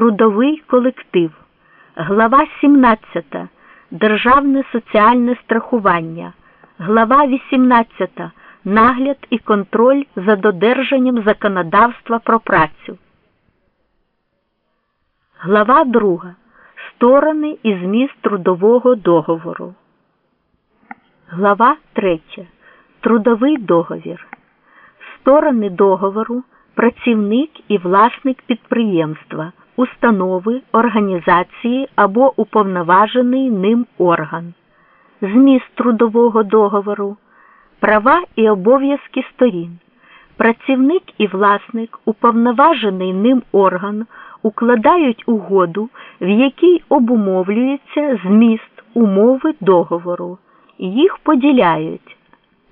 Трудовий колектив. Глава 17. Державне соціальне страхування. Глава 18. Нагляд і контроль за додержанням законодавства про працю. Глава 2. Сторони і зміст трудового договору. Глава 3. Трудовий договір. Сторони договору працівник і власник підприємства, установи, організації або уповноважений ним орган, зміст трудового договору, права і обов'язки сторін. Працівник і власник, уповноважений ним орган укладають угоду, в якій обумовлюється зміст умови договору. Їх поділяють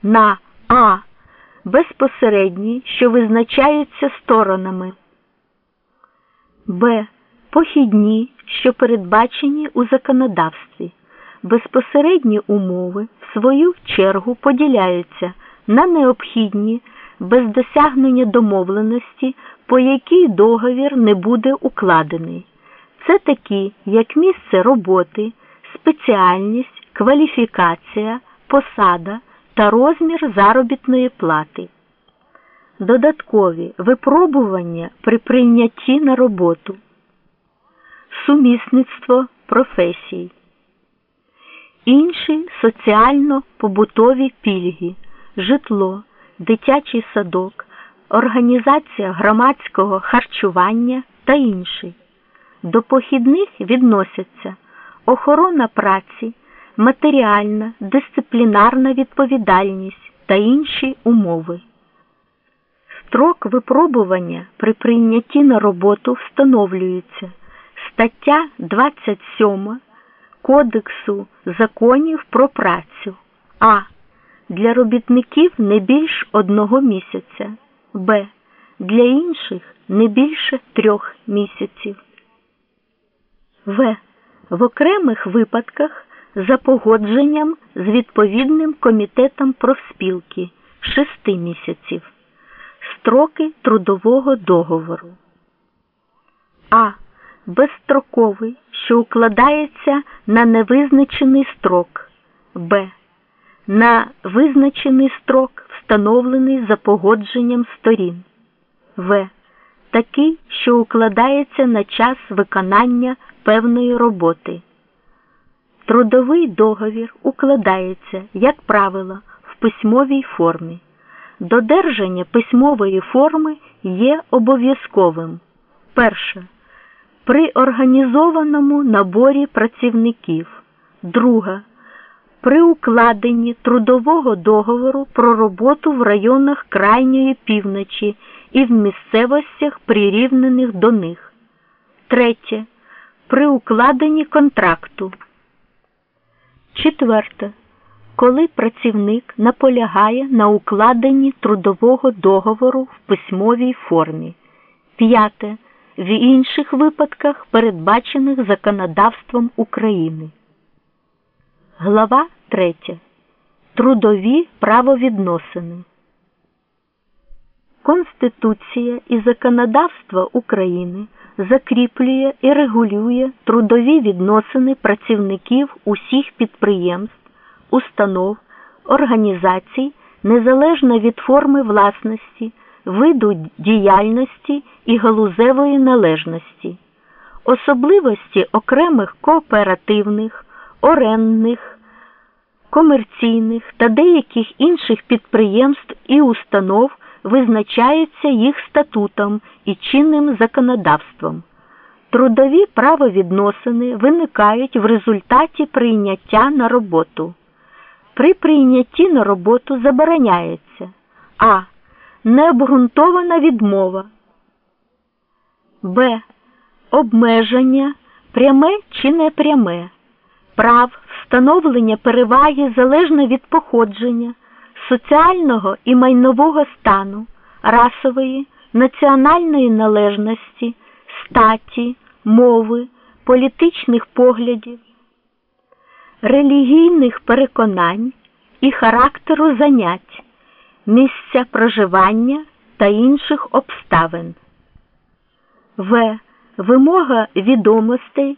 на А безпосередні, що визначаються сторонами, Б. Похідні, що передбачені у законодавстві. Безпосередні умови, в свою чергу, поділяються на необхідні без досягнення домовленості, по якій договір не буде укладений. Це такі, як місце роботи, спеціальність, кваліфікація, посада та розмір заробітної плати. Додаткові випробування при прийнятті на роботу, сумісництво професій, інші соціально-побутові пільги, житло, дитячий садок, організація громадського харчування та інші. До похідних відносяться охорона праці матеріальна, дисциплінарна відповідальність та інші умови. Строк випробування при прийнятті на роботу встановлюється стаття 27 Кодексу законів про працю А. Для робітників не більш одного місяця, Б. Для інших не більше трьох місяців. В. В окремих випадках за погодженням з відповідним комітетом профспілки 6 місяців. Строки трудового договору. А. Безстроковий, що укладається на невизначений строк. Б. На визначений строк, встановлений за погодженням сторін. В. Такий, що укладається на час виконання певної роботи. Трудовий договір укладається, як правило, в письмовій формі. Додержання письмової форми є обов'язковим. Перше. При організованому наборі працівників. Друге. При укладенні трудового договору про роботу в районах крайньої півночі і в місцевостях, прирівнених до них. Третє. При укладенні контракту. Четверте. Коли працівник наполягає на укладенні трудового договору в письмовій формі. П'яте. В інших випадках, передбачених законодавством України. Глава 3. Трудові правовідносини. Конституція і законодавство України закріплює і регулює трудові відносини працівників усіх підприємств, установ, організацій незалежно від форми власності, виду діяльності і галузевої належності, особливості окремих кооперативних, орендних, комерційних та деяких інших підприємств і установ визначаються їх статутом і чинним законодавством. Трудові правовідносини виникають в результаті прийняття на роботу. При прийнятті на роботу забороняється а. Необґрунтована відмова, Б. Обмеження пряме чи непряме, прав встановлення переваги залежно від походження соціального і майнового стану, расової, національної належності, статі, мови, політичних поглядів, релігійних переконань і характеру занять, місця проживання та інших обставин. В. вимога відомостей